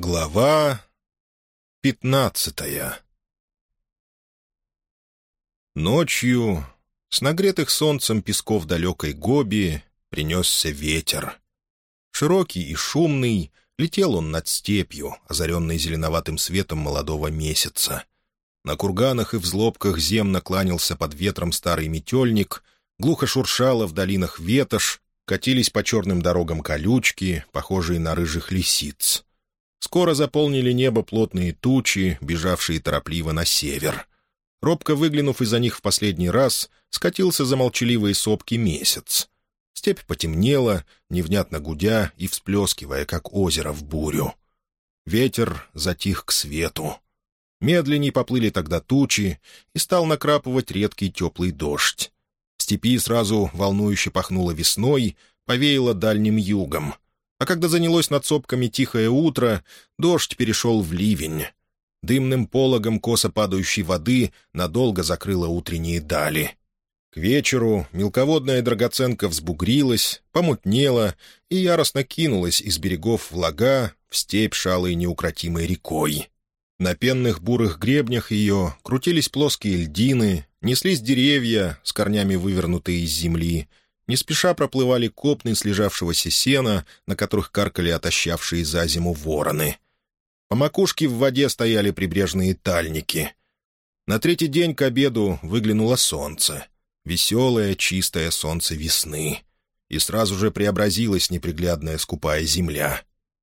Глава пятнадцатая Ночью с нагретых солнцем песков далекой Гоби принесся ветер. Широкий и шумный, летел он над степью, озаренной зеленоватым светом молодого месяца. На курганах и взлобках земно кланялся под ветром старый метельник, глухо шуршало в долинах ветошь, катились по черным дорогам колючки, похожие на рыжих лисиц. Скоро заполнили небо плотные тучи, бежавшие торопливо на север. Робко выглянув из-за них в последний раз, скатился за молчаливые сопки месяц. Степь потемнела, невнятно гудя и всплескивая, как озеро в бурю. Ветер затих к свету. Медленней поплыли тогда тучи, и стал накрапывать редкий теплый дождь. В степи сразу волнующе пахнуло весной, повеяло дальним югом — а когда занялось над сопками тихое утро, дождь перешел в ливень. Дымным пологом косо падающей воды надолго закрыло утренние дали. К вечеру мелководная драгоценка взбугрилась, помутнела и яростно кинулась из берегов влага в степь шалой неукротимой рекой. На пенных бурых гребнях ее крутились плоские льдины, неслись деревья, с корнями вывернутые из земли, не спеша проплывали копны слежавшегося сена, на которых каркали отощавшие за зиму вороны. По макушке в воде стояли прибрежные тальники. На третий день к обеду выглянуло солнце. Веселое, чистое солнце весны. И сразу же преобразилась неприглядная скупая земля.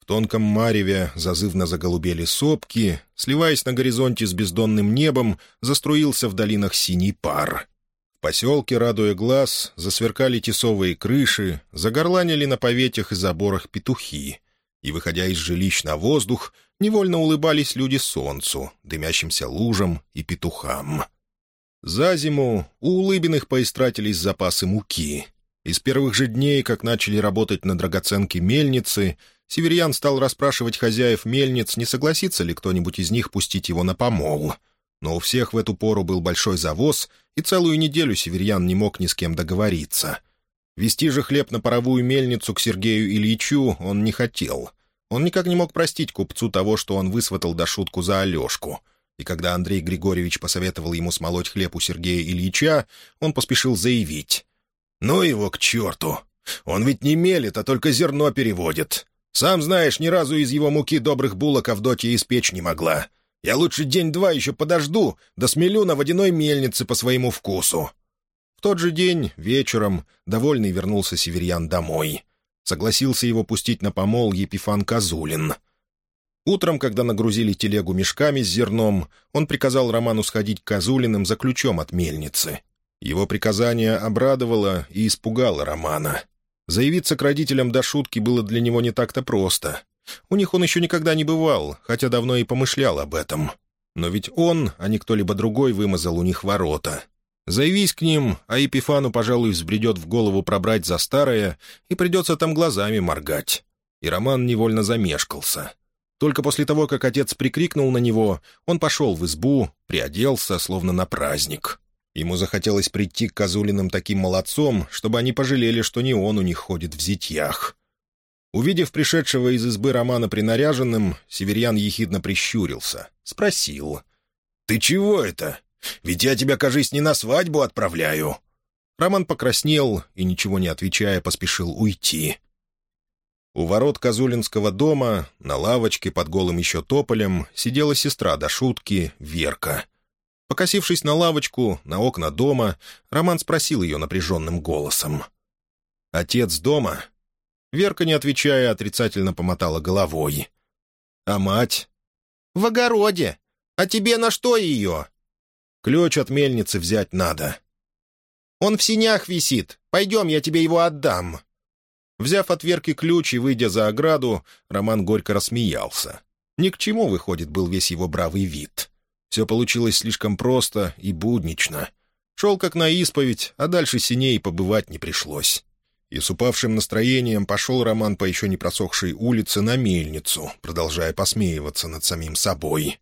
В тонком мареве зазывно заголубели сопки, сливаясь на горизонте с бездонным небом, заструился в долинах синий пар — поселке, радуя глаз, засверкали тесовые крыши, загорланили на поветях и заборах петухи, и, выходя из жилищ на воздух, невольно улыбались люди солнцу, дымящимся лужам и петухам. За зиму у Улыбиных поистратились запасы муки. Из первых же дней, как начали работать на драгоценке мельницы, Северьян стал расспрашивать хозяев мельниц, не согласится ли кто-нибудь из них пустить его на помол — но у всех в эту пору был большой завоз, и целую неделю северьян не мог ни с кем договориться. Вести же хлеб на паровую мельницу к Сергею Ильичу он не хотел. Он никак не мог простить купцу того, что он высватал до шутку за Алешку. И когда Андрей Григорьевич посоветовал ему смолоть хлеб у Сергея Ильича, он поспешил заявить. «Ну его к черту! Он ведь не мелет, а только зерно переводит. Сам знаешь, ни разу из его муки добрых булок Авдотья испечь не могла. Я лучше день-два еще подожду, да смелю на водяной мельнице по своему вкусу». В тот же день, вечером, довольный вернулся северьян домой. Согласился его пустить на помол Епифан Козулин. Утром, когда нагрузили телегу мешками с зерном, он приказал Роману сходить к Козулиным за ключом от мельницы. Его приказание обрадовало и испугало Романа. Заявиться к родителям до шутки было для него не так-то просто — у них он еще никогда не бывал, хотя давно и помышлял об этом. Но ведь он, а не кто-либо другой, вымазал у них ворота. Заявись к ним, а Епифану, пожалуй, взбредет в голову пробрать за старое, и придется там глазами моргать. И Роман невольно замешкался. Только после того, как отец прикрикнул на него, он пошел в избу, приоделся, словно на праздник. Ему захотелось прийти к Козулиным таким молодцом, чтобы они пожалели, что не он у них ходит в зитьях. Увидев пришедшего из избы Романа принаряженным, Северьян ехидно прищурился. Спросил. «Ты чего это? Ведь я тебя, кажись, не на свадьбу отправляю». Роман покраснел и, ничего не отвечая, поспешил уйти. У ворот Козулинского дома, на лавочке под голым еще тополем, сидела сестра до шутки, Верка. Покосившись на лавочку, на окна дома, Роман спросил ее напряженным голосом. «Отец дома?» Верка, не отвечая, отрицательно помотала головой. «А мать?» «В огороде. А тебе на что ее?» «Ключ от мельницы взять надо». «Он в синях висит. Пойдем, я тебе его отдам». Взяв от Верки ключ и выйдя за ограду, Роман горько рассмеялся. Ни к чему, выходит, был весь его бравый вид. Все получилось слишком просто и буднично. Шел как на исповедь, а дальше синей побывать не пришлось и с упавшим настроением пошел Роман по еще не просохшей улице на мельницу, продолжая посмеиваться над самим собой.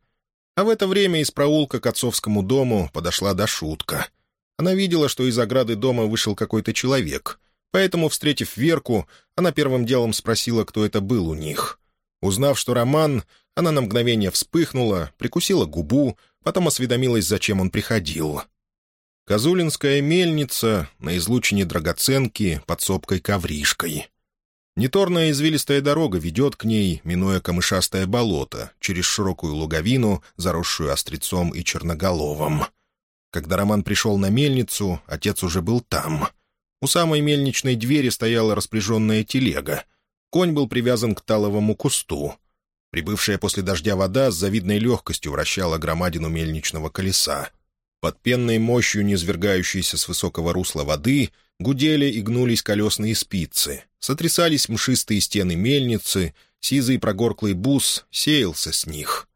А в это время из проулка к отцовскому дому подошла Дашутка. Она видела, что из ограды дома вышел какой-то человек, поэтому, встретив Верку, она первым делом спросила, кто это был у них. Узнав, что Роман, она на мгновение вспыхнула, прикусила губу, потом осведомилась, зачем он приходил. Козулинская мельница на излучине драгоценки под сопкой ковришкой. Неторная извилистая дорога ведет к ней, минуя камышастое болото, через широкую луговину, заросшую острецом и черноголовым. Когда Роман пришел на мельницу, отец уже был там. У самой мельничной двери стояла распряженная телега. Конь был привязан к таловому кусту. Прибывшая после дождя вода с завидной легкостью вращала громадину мельничного колеса. Под пенной мощью, низвергающейся с высокого русла воды, гудели и гнулись колесные спицы, сотрясались мшистые стены мельницы, сизый прогорклый бус сеялся с них.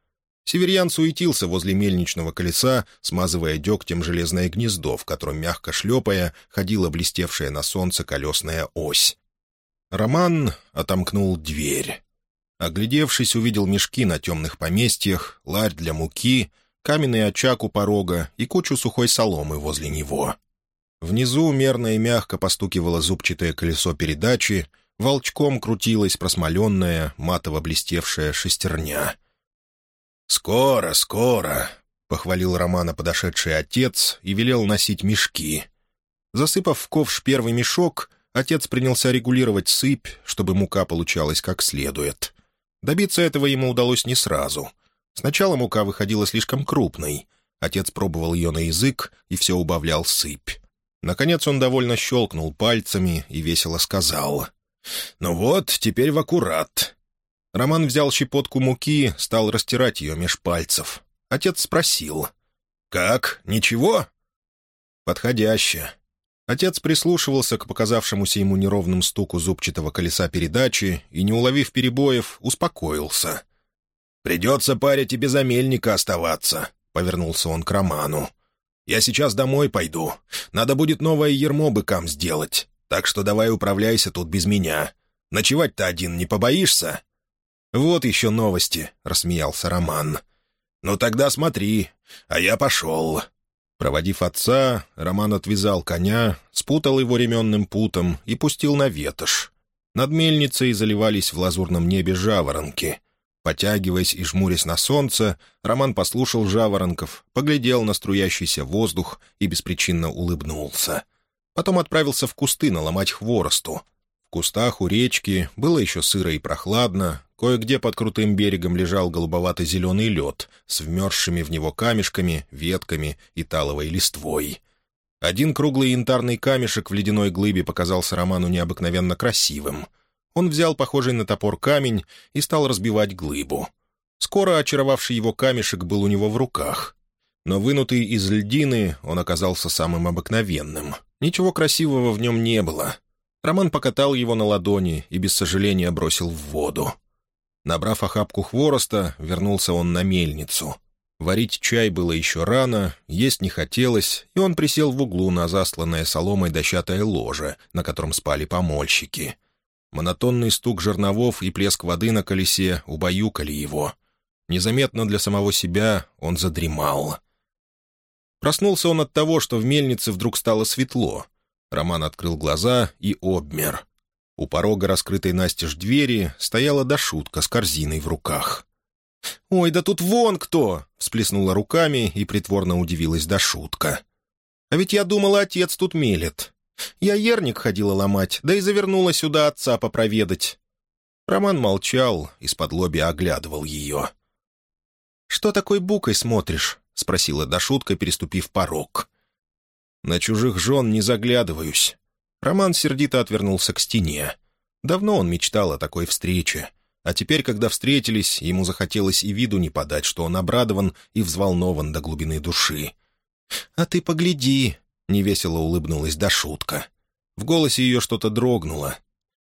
Северьян суетился возле мельничного колеса, смазывая дегтем железное гнездо, в котором, мягко шлепая, ходила блестевшая на солнце колесная ось. Роман отомкнул дверь. Оглядевшись, увидел мешки на темных поместьях, ларь для муки — каменный очаг у порога и кучу сухой соломы возле него. Внизу мерно и мягко постукивало зубчатое колесо передачи, волчком крутилась просмоленная, матово-блестевшая шестерня. «Скоро, скоро!» — похвалил Романа подошедший отец и велел носить мешки. Засыпав в ковш первый мешок, отец принялся регулировать сыпь, чтобы мука получалась как следует. Добиться этого ему удалось не сразу. Сначала мука выходила слишком крупной. Отец пробовал ее на язык и все убавлял сыпь. Наконец он довольно щелкнул пальцами и весело сказал. «Ну вот, теперь в аккурат». Роман взял щепотку муки, стал растирать ее меж пальцев. Отец спросил. «Как? Ничего?» «Подходяще». Отец прислушивался к показавшемуся ему неровным стуку зубчатого колеса передачи и, не уловив перебоев, успокоился. «Придется паре тебе за мельника оставаться», — повернулся он к Роману. «Я сейчас домой пойду. Надо будет новое ермо быкам сделать. Так что давай управляйся тут без меня. Ночевать-то один не побоишься?» «Вот еще новости», — рассмеялся Роман. «Ну тогда смотри, а я пошел». Проводив отца, Роман отвязал коня, спутал его ременным путом и пустил на ветошь. Над мельницей заливались в лазурном небе жаворонки. Потягиваясь и жмурясь на солнце, Роман послушал жаворонков, поглядел на струящийся воздух и беспричинно улыбнулся. Потом отправился в кусты наломать хворосту. В кустах у речки было еще сыро и прохладно, кое-где под крутым берегом лежал голубовато-зеленый лед с вмерзшими в него камешками, ветками и таловой листвой. Один круглый янтарный камешек в ледяной глыбе показался Роману необыкновенно красивым — он взял похожий на топор камень и стал разбивать глыбу. Скоро очаровавший его камешек был у него в руках. Но вынутый из льдины он оказался самым обыкновенным. Ничего красивого в нем не было. Роман покатал его на ладони и без сожаления бросил в воду. Набрав охапку хвороста, вернулся он на мельницу. Варить чай было еще рано, есть не хотелось, и он присел в углу на засланное соломой дощатое ложе, на котором спали помольщики — Монотонный стук жерновов и плеск воды на колесе убаюкали его. Незаметно для самого себя он задремал. Проснулся он от того, что в мельнице вдруг стало светло. Роман открыл глаза и обмер. У порога раскрытой настежь двери стояла Дашутка с корзиной в руках. «Ой, да тут вон кто!» — всплеснула руками и притворно удивилась Дашутка. «А ведь я думала, отец тут мелет. Я ерник ходила ломать, да и завернула сюда отца попроведать». Роман молчал, из-под лоби оглядывал ее. «Что такой букой смотришь?» — спросила Дашутка, переступив порог. «На чужих жен не заглядываюсь». Роман сердито отвернулся к стене. Давно он мечтал о такой встрече. А теперь, когда встретились, ему захотелось и виду не подать, что он обрадован и взволнован до глубины души. «А ты погляди!» — невесело улыбнулась Дашутка. В голосе ее что-то дрогнуло.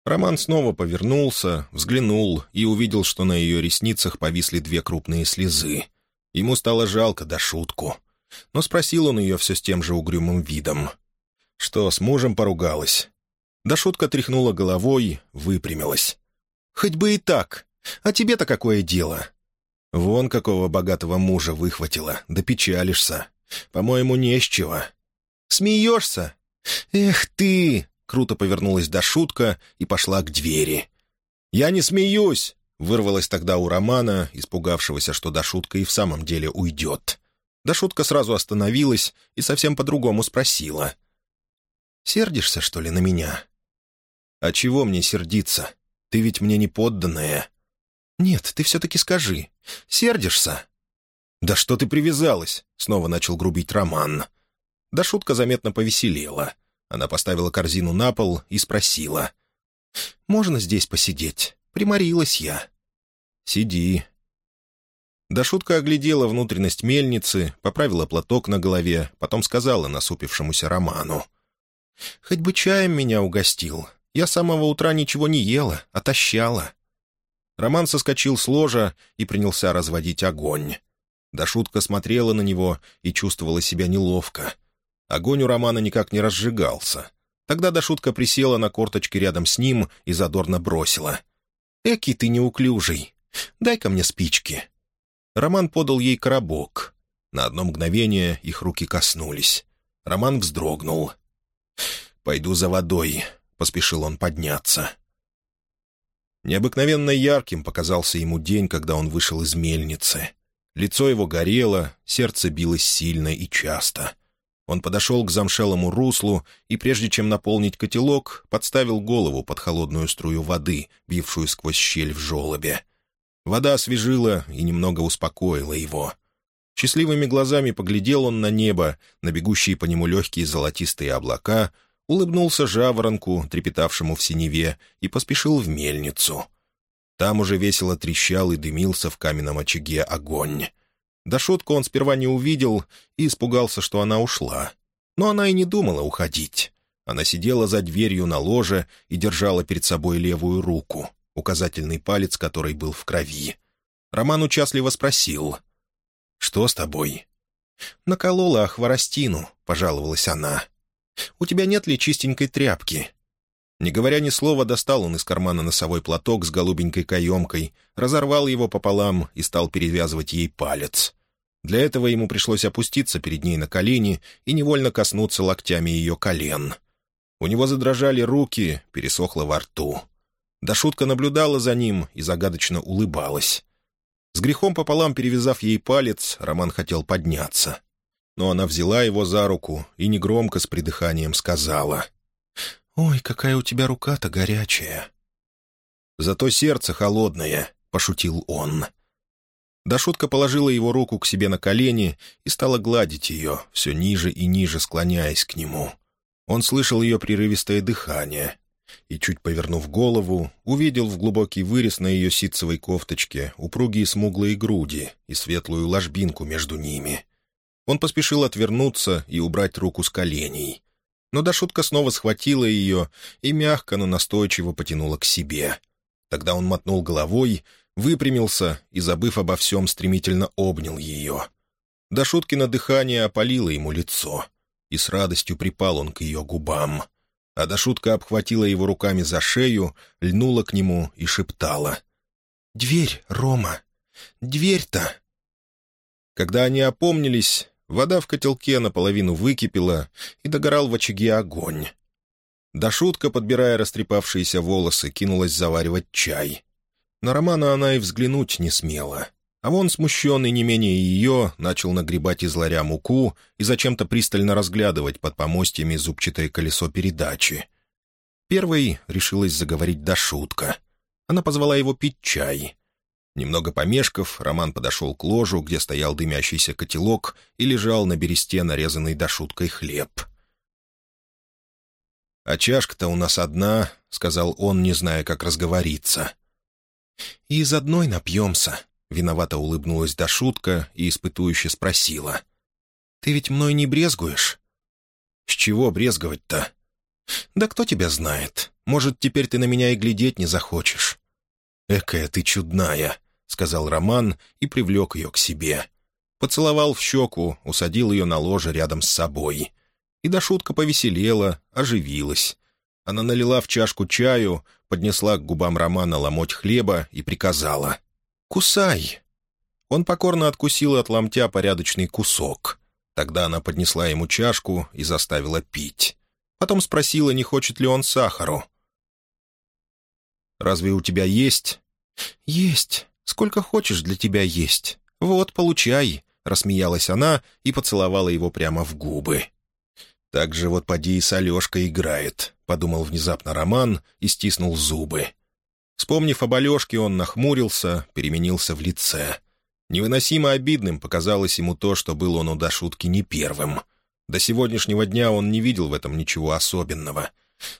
Роман снова повернулся, взглянул и увидел, что на ее ресницах повисли две крупные слезы. Ему стало жалко Дашутку. Но спросил он ее все с тем же угрюмым видом. «Что, с мужем поругалась?» Дашутка тряхнула головой, выпрямилась. «Хоть бы и так. А тебе-то какое дело?» «Вон какого богатого мужа выхватила, да печалишься. По-моему, не с чего. Смеешься? Эх ты!» Круто повернулась до шутка и пошла к двери. «Я не смеюсь!» Вырвалась тогда у Романа, испугавшегося, что Дашутка и в самом деле уйдет. Дашутка сразу остановилась и совсем по-другому спросила. «Сердишься, что ли, на меня?» «А чего мне сердиться? Ты ведь мне не подданная». «Нет, ты все-таки скажи. Сердишься?» «Да что ты привязалась?» — снова начал грубить Роман. Дашутка заметно повеселела. Она поставила корзину на пол и спросила. «Можно здесь посидеть? Приморилась я». «Сиди». Да шутка оглядела внутренность мельницы, поправила платок на голове, потом сказала насупившемуся Роману. «Хоть бы чаем меня угостил. Я с самого утра ничего не ела, отощала». Роман соскочил с ложа и принялся разводить огонь. Да шутка смотрела на него и чувствовала себя неловко. Огонь у Романа никак не разжигался. Тогда Дашутка присела на корточки рядом с ним и задорно бросила. «Эки ты неуклюжий! Дай-ка мне спички!» Роман подал ей коробок. На одно мгновение их руки коснулись. Роман вздрогнул. «Пойду за водой», — поспешил он подняться. Необыкновенно ярким показался ему день, когда он вышел из мельницы. Лицо его горело, сердце билось сильно и часто — он подошел к замшелому руслу и, прежде чем наполнить котелок, подставил голову под холодную струю воды, бившую сквозь щель в желобе. Вода освежила и немного успокоила его. Счастливыми глазами поглядел он на небо, на бегущие по нему легкие золотистые облака, улыбнулся жаворонку, трепетавшему в синеве, и поспешил в мельницу. Там уже весело трещал и дымился в каменном очаге огонь. Дашутку он сперва не увидел и испугался, что она ушла. Но она и не думала уходить. Она сидела за дверью на ложе и держала перед собой левую руку, указательный палец которой был в крови. Роман участливо спросил. «Что с тобой?» «Наколола хворостину», — пожаловалась она. «У тебя нет ли чистенькой тряпки?» Не говоря ни слова, достал он из кармана носовой платок с голубенькой каемкой, разорвал его пополам и стал перевязывать ей палец. Для этого ему пришлось опуститься перед ней на колени и невольно коснуться локтями ее колен. У него задрожали руки, пересохло во рту. Да шутка наблюдала за ним и загадочно улыбалась. С грехом пополам перевязав ей палец, Роман хотел подняться. Но она взяла его за руку и негромко с придыханием сказала. «Ой, какая у тебя рука-то горячая!» «Зато сердце холодное», — пошутил он. Дашутка положила его руку к себе на колени и стала гладить ее, все ниже и ниже склоняясь к нему. Он слышал ее прерывистое дыхание и, чуть повернув голову, увидел в глубокий вырез на ее ситцевой кофточке упругие смуглые груди и светлую ложбинку между ними. Он поспешил отвернуться и убрать руку с коленей. Но Дашутка снова схватила ее и мягко, но настойчиво потянула к себе. Тогда он мотнул головой, выпрямился и, забыв обо всем, стремительно обнял ее. До шутки на дыхание опалило ему лицо, и с радостью припал он к ее губам. А до шутка обхватила его руками за шею, льнула к нему и шептала. «Дверь, Рома! Дверь-то!» Когда они опомнились, вода в котелке наполовину выкипела, и догорал в очаге огонь. Да шутка, подбирая растрепавшиеся волосы, кинулась заваривать чай. На Романа она и взглянуть не смела. А он, смущенный не менее ее, начал нагребать из ларя муку и зачем-то пристально разглядывать под помостьями зубчатое колесо передачи. Первой решилась заговорить до шутка. Она позвала его пить чай. Немного помешков, Роман подошел к ложу, где стоял дымящийся котелок и лежал на бересте нарезанный до шуткой хлеб. «А чашка-то у нас одна», — сказал он, не зная, как разговориться. «И из одной напьемся», — виновато улыбнулась Дашутка и испытующе спросила. «Ты ведь мной не брезгуешь?» «С чего брезговать-то?» «Да кто тебя знает? Может, теперь ты на меня и глядеть не захочешь?» «Экая ты чудная», — сказал Роман и привлек ее к себе. Поцеловал в щеку, усадил ее на ложе рядом с собой. И Дашутка повеселела, оживилась. Она налила в чашку чаю, поднесла к губам Романа ломоть хлеба и приказала. «Кусай!» Он покорно откусил от ломтя порядочный кусок. Тогда она поднесла ему чашку и заставила пить. Потом спросила, не хочет ли он сахару. «Разве у тебя есть?» «Есть. Сколько хочешь для тебя есть. Вот, получай», — рассмеялась она и поцеловала его прямо в губы. «Так же вот поди и с Алешкой играет», — подумал внезапно Роман и стиснул зубы. Вспомнив об Алешке, он нахмурился, переменился в лице. Невыносимо обидным показалось ему то, что был он у Дашутки не первым. До сегодняшнего дня он не видел в этом ничего особенного.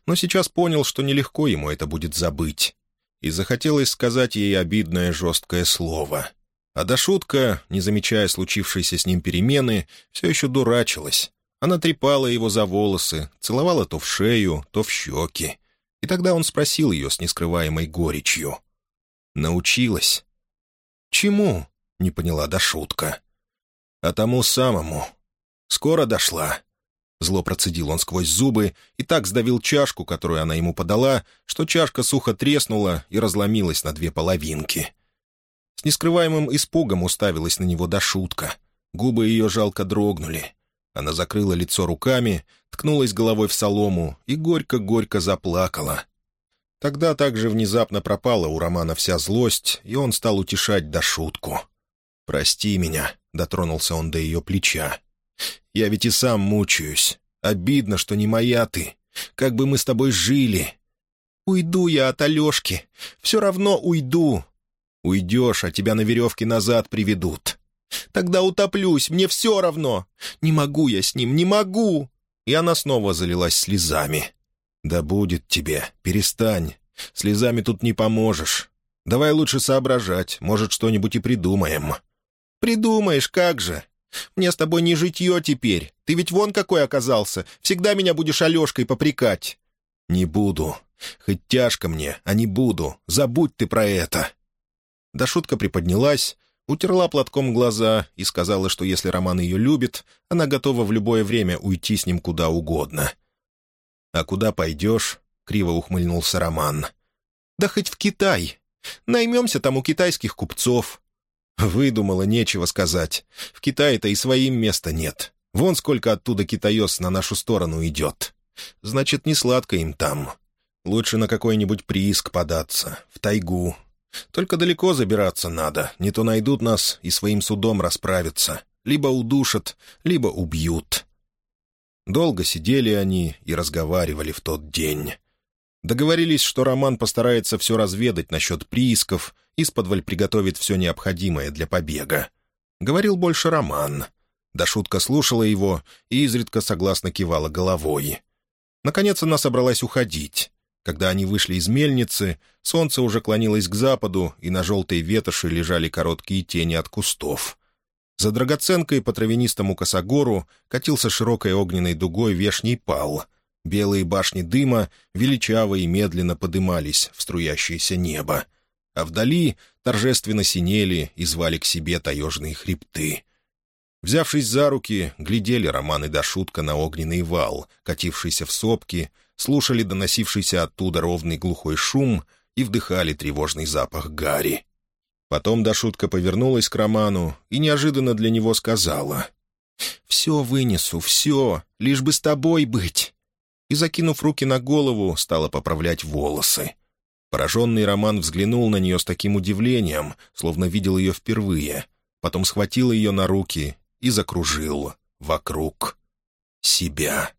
Но сейчас понял, что нелегко ему это будет забыть. И захотелось сказать ей обидное жесткое слово. А Дашутка, не замечая случившейся с ним перемены, все еще дурачилась. Она трепала его за волосы, целовала то в шею, то в щеки. И тогда он спросил ее с нескрываемой горечью. «Научилась?» «Чему?» — не поняла Дашутка. «А тому самому. Скоро дошла». Зло процедил он сквозь зубы и так сдавил чашку, которую она ему подала, что чашка сухо треснула и разломилась на две половинки. С нескрываемым испугом уставилась на него Дашутка. Губы ее жалко дрогнули. Она закрыла лицо руками, ткнулась головой в солому и горько-горько заплакала. Тогда также внезапно пропала у Романа вся злость, и он стал утешать до шутку. «Прости меня», — дотронулся он до ее плеча. «Я ведь и сам мучаюсь. Обидно, что не моя ты. Как бы мы с тобой жили?» «Уйду я от Алешки. Все равно уйду». «Уйдешь, а тебя на веревке назад приведут. Тогда утоплюсь, мне все равно. Не могу я с ним, не могу!» И она снова залилась слезами. «Да будет тебе, перестань. Слезами тут не поможешь. Давай лучше соображать, может, что-нибудь и придумаем». «Придумаешь, как же. Мне с тобой не житье теперь. Ты ведь вон какой оказался. Всегда меня будешь Алешкой попрекать». «Не буду. Хоть тяжко мне, а не буду. Забудь ты про это». Да шутка приподнялась, утерла платком глаза и сказала, что если Роман ее любит, она готова в любое время уйти с ним куда угодно. «А куда пойдешь?» — криво ухмыльнулся Роман. «Да хоть в Китай. Наймемся там у китайских купцов». Выдумала, нечего сказать. В Китае-то и своим места нет. Вон сколько оттуда китаёс на нашу сторону идет. Значит, не сладко им там. Лучше на какой-нибудь прииск податься, в тайгу, только далеко забираться надо, не то найдут нас и своим судом расправятся. Либо удушат, либо убьют. Долго сидели они и разговаривали в тот день. Договорились, что Роман постарается все разведать насчет приисков, из-под приготовит все необходимое для побега. Говорил больше Роман. Да шутка слушала его и изредка согласно кивала головой. Наконец она собралась уходить. Когда они вышли из мельницы, солнце уже клонилось к западу, и на желтой ветоши лежали короткие тени от кустов. За драгоценкой по травянистому косогору катился широкой огненной дугой вешний пал. Белые башни дыма величаво и медленно подымались в струящееся небо. А вдали торжественно синели и звали к себе таежные хребты. Взявшись за руки, глядели Роман и Дашутка на огненный вал, катившийся в сопки, слушали доносившийся оттуда ровный глухой шум и вдыхали тревожный запах гари. Потом Дашутка повернулась к Роману и неожиданно для него сказала «Все вынесу, все, лишь бы с тобой быть». И, закинув руки на голову, стала поправлять волосы. Пораженный Роман взглянул на нее с таким удивлением, словно видел ее впервые, потом схватил ее на руки и закружил вокруг себя.